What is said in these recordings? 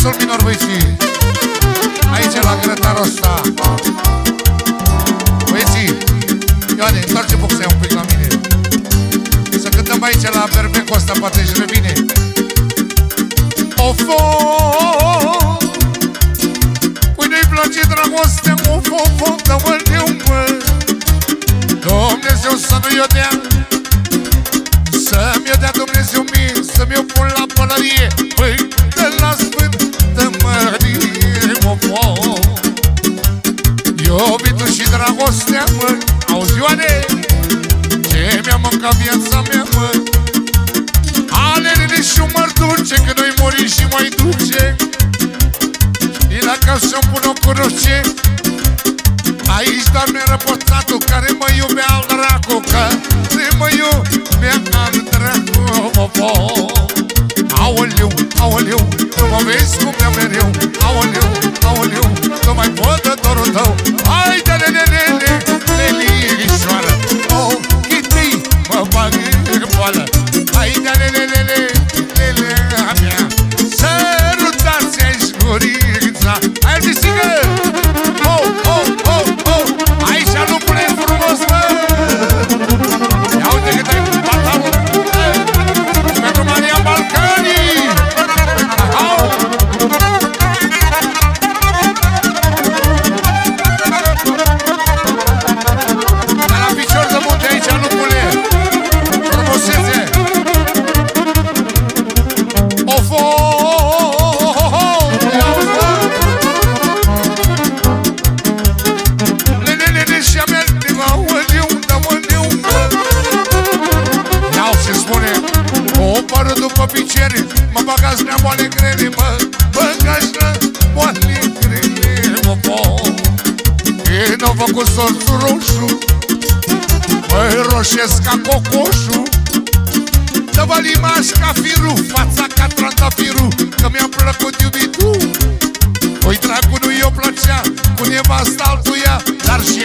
sol minor băieții Aici la grătarul ăsta. Băieții Ioane, întoarce boxea un pic la mine. Să cântăm aici la berbecul ăsta Poate își revine Of, Păi nu-i place dragostea Of, of, of, da mă mă Dumnezeu să nu-i o dea. Să-mi o dea Dumnezeu mie Să-mi o pun la pălărie. Păi de la Iubitul și dragostea, mă Auzi, Ioane Ce mi-a mâncat viața mea, mă? Alerele și umăr dulce Că noi muri și mai duce Și la cap să-mi pun o cruce Aici doarme răpoțatul Care mă iubea al dracu Care mă iubea al dracu Aoleu, aoleu Nu mă vezi cum mi-a mereu. Aoleu, aoleu Nu mai pot de dorul tău. Hai de le le le le Le linișoară Ochii tăi mă bag în boală. Hai de le le le le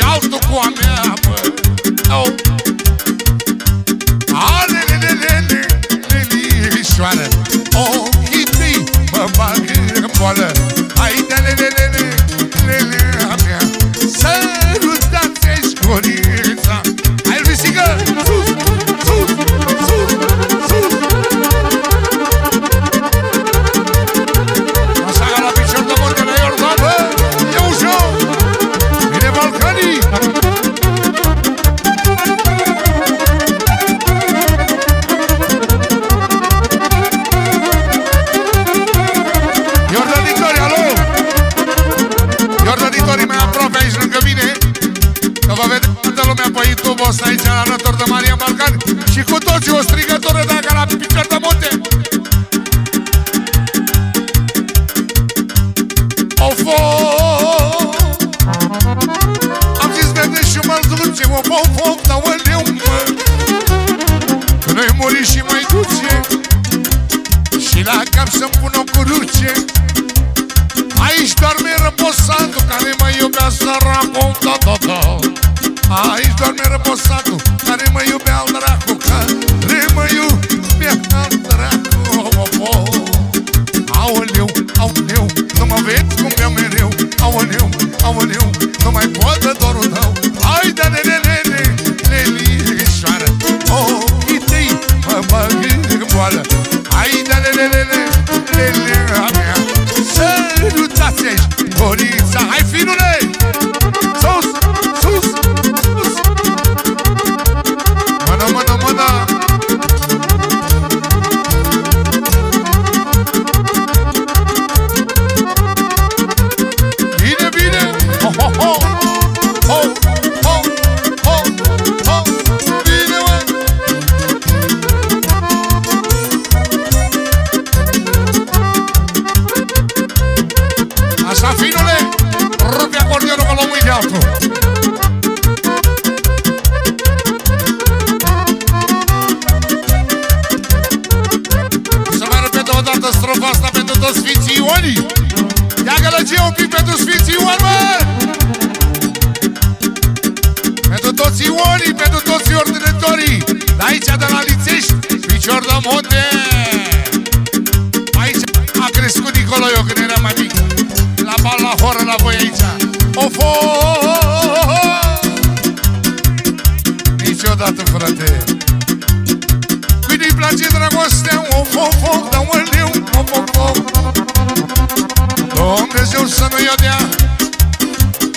Dar și altul cu a mea, mă de Maria Balcan Și cu toții o strigătură vezi cum mi-am mereu Aoleu, aoleu Nu mai pot de dorul tău. Hai de le le le le le lișoară Ochii tăi mă bag în boală. Hai de le le le le le le a mea. Sărutați aici Gorița Hai finule Așa, finule Rupe acordionul că l-o de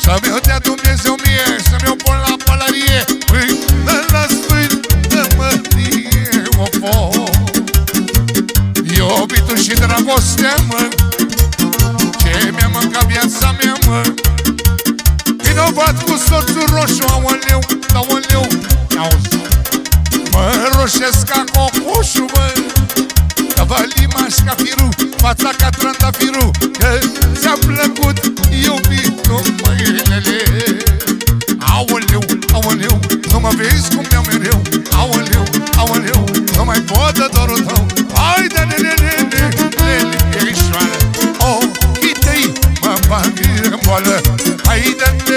Să-mi o dea Dumnezeu mie Să-mi o pun la pălărie. Până la sfântă mărie O pot Iubitul și dragostea mă Ce mi-a mâncat viața mea mă. Vinovat cu soțul roșu Aoleu, aoleu Auzi Mă roșesc ca cocoșul mă Cavalimaș ca firul fața ca trandafirul Că ți-a plăcut iubitul mâinele Aoleu, aoleu, nu mă vezi cum mi-au mereu Aoleu, aoleu, nu mai pot de dorul tău Hai de ne ne ne ne ne ne ne Ochii tăi mă bag în boală Hai de ne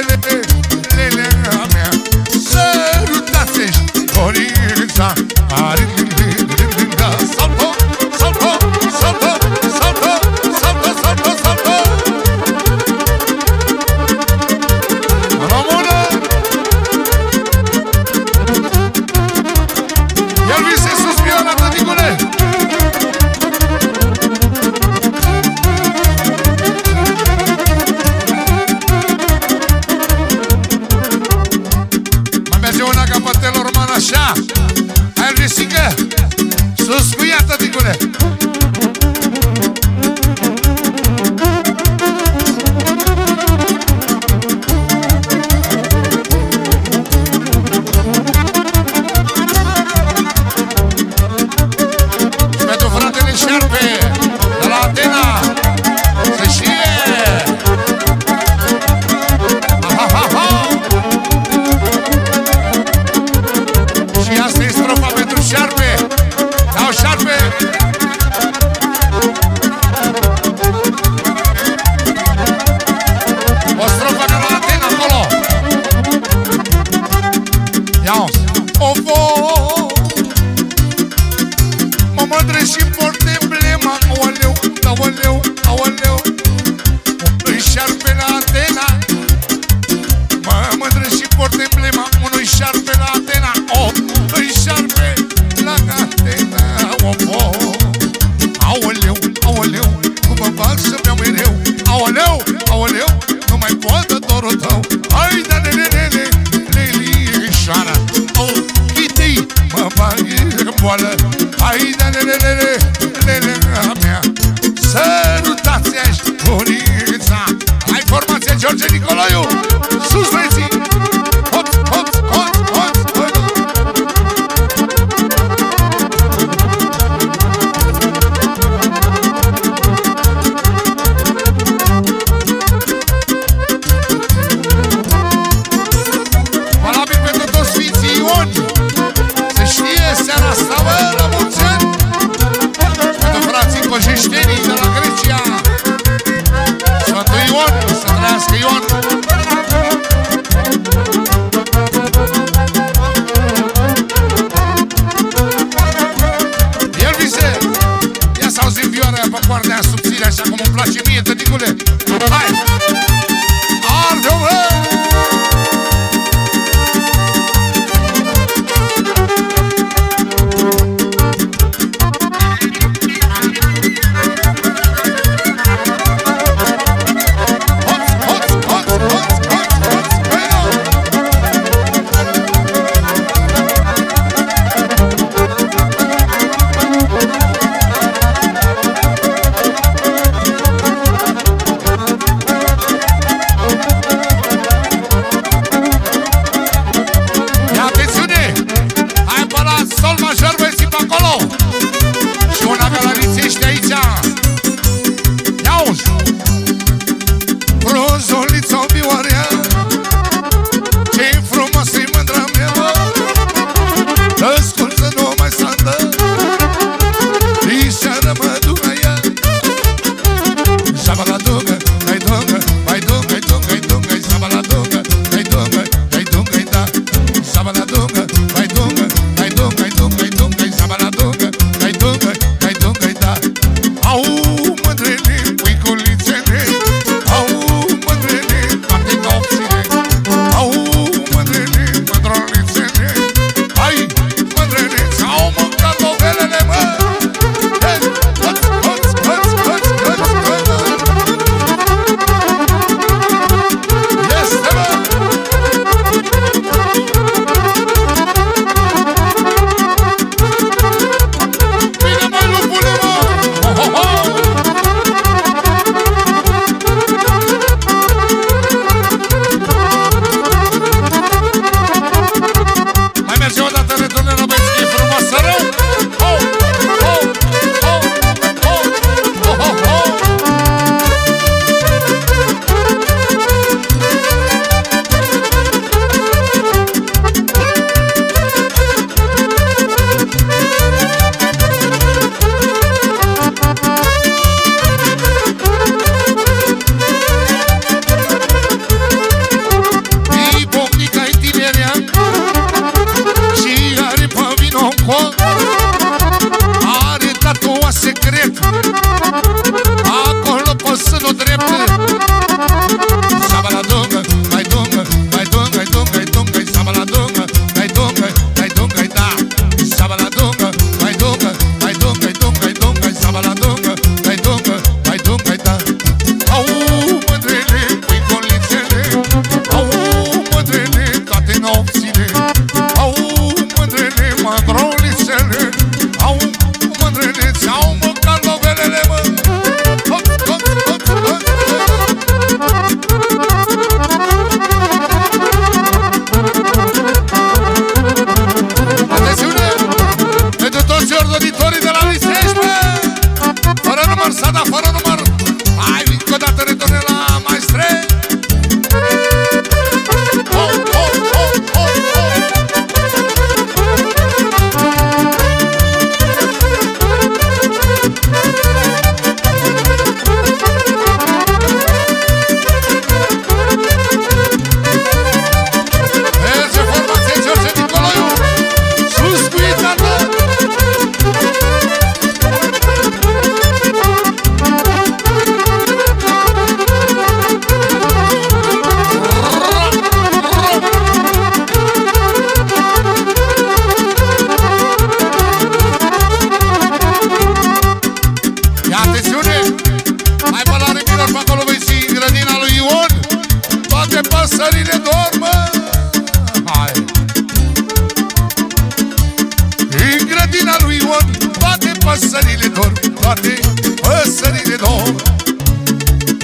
Păsările dorm toate, păsările dorm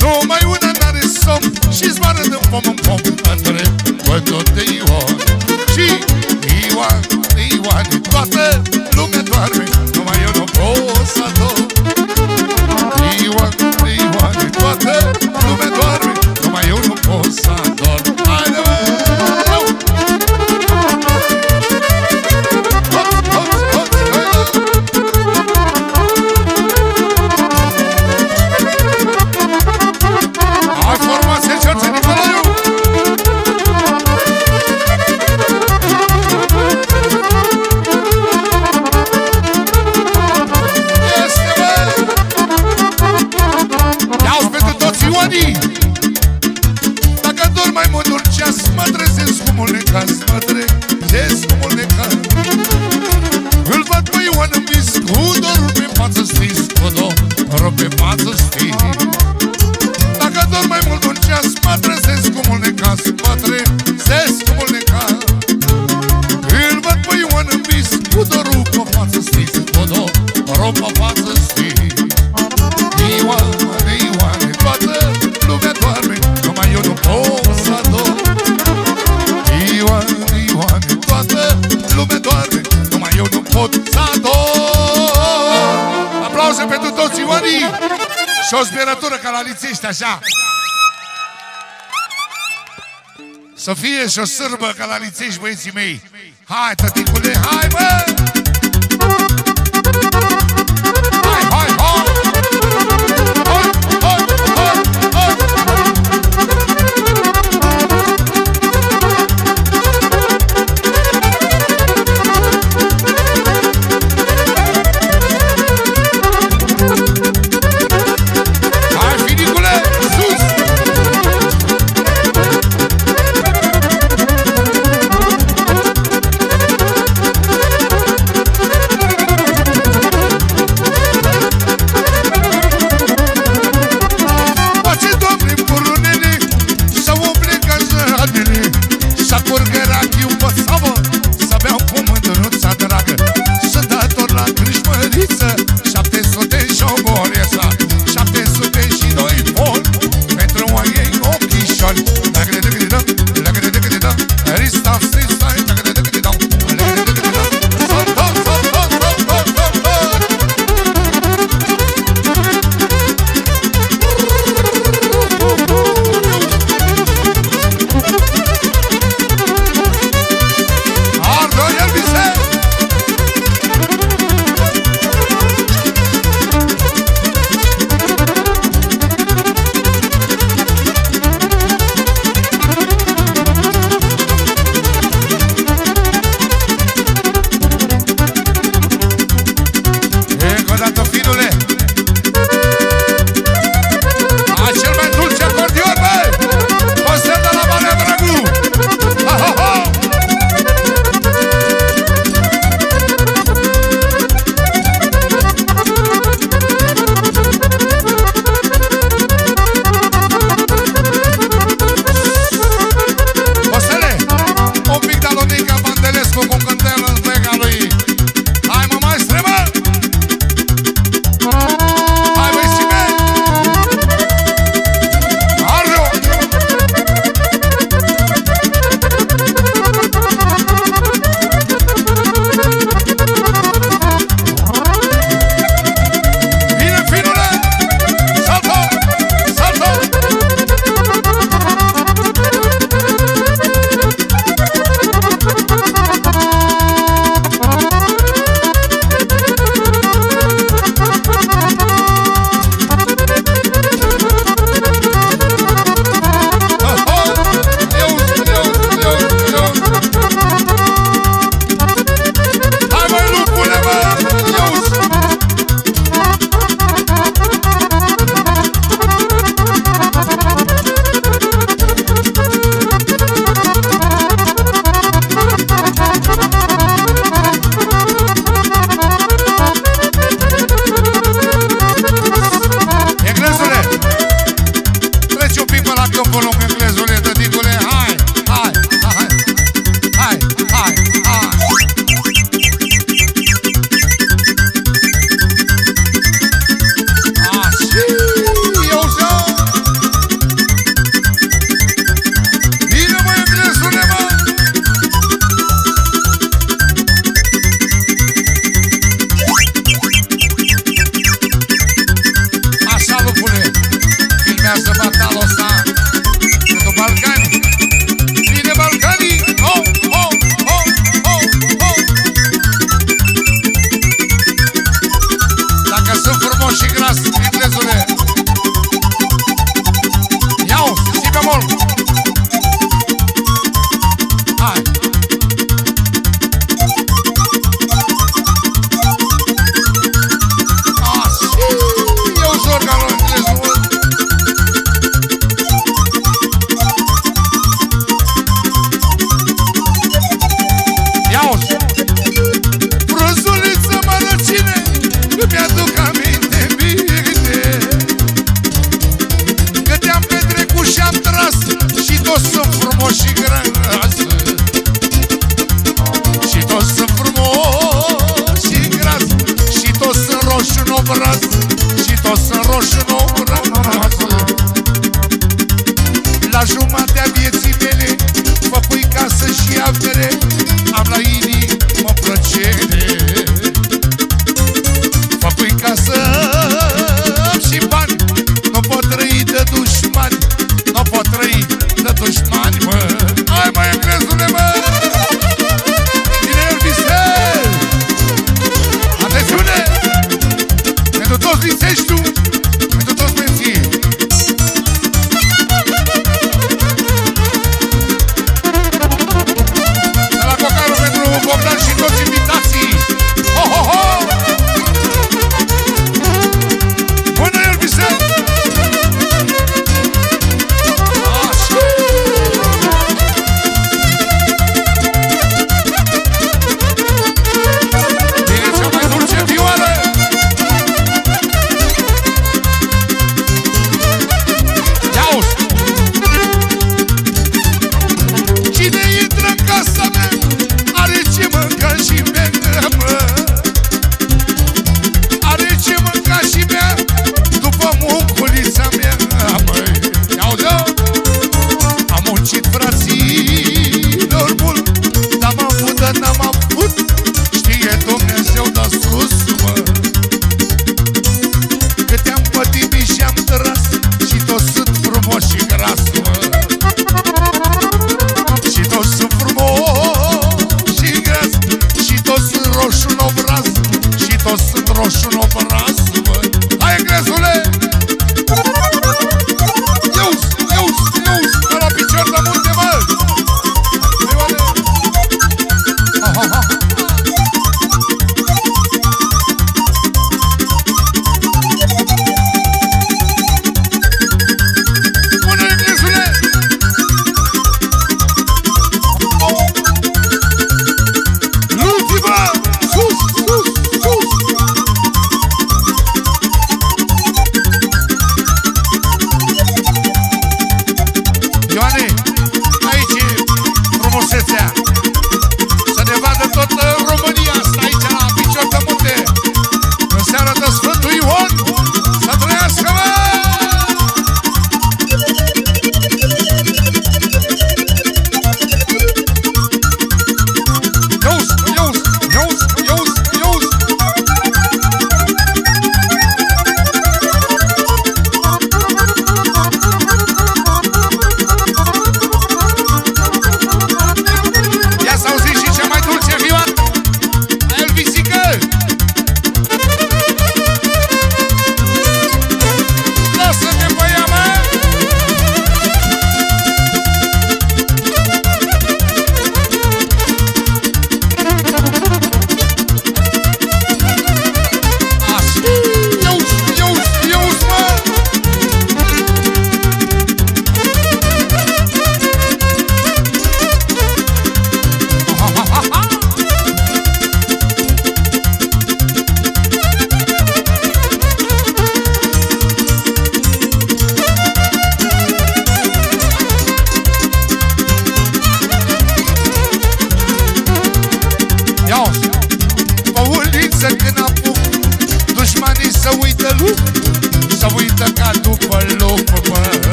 Numai una n-are somn și zboară din pom în pom Între bătut de Ioan. Și Ioan, Ioan, toată Și o zbierătură ca la lițiști, așa. Să fie și o sârbă ca la lițiști, băieții mei. Hai, tăticule, hai, băi!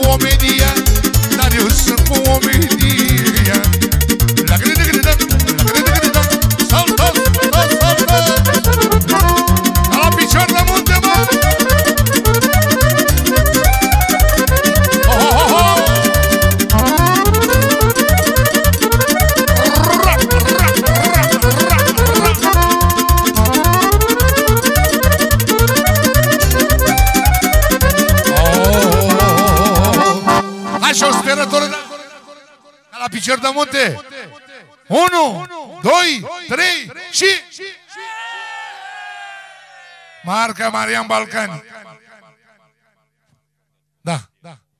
Eu sunt cu omenia Dar eu sunt cu omenia La kamar Maryam Balkan.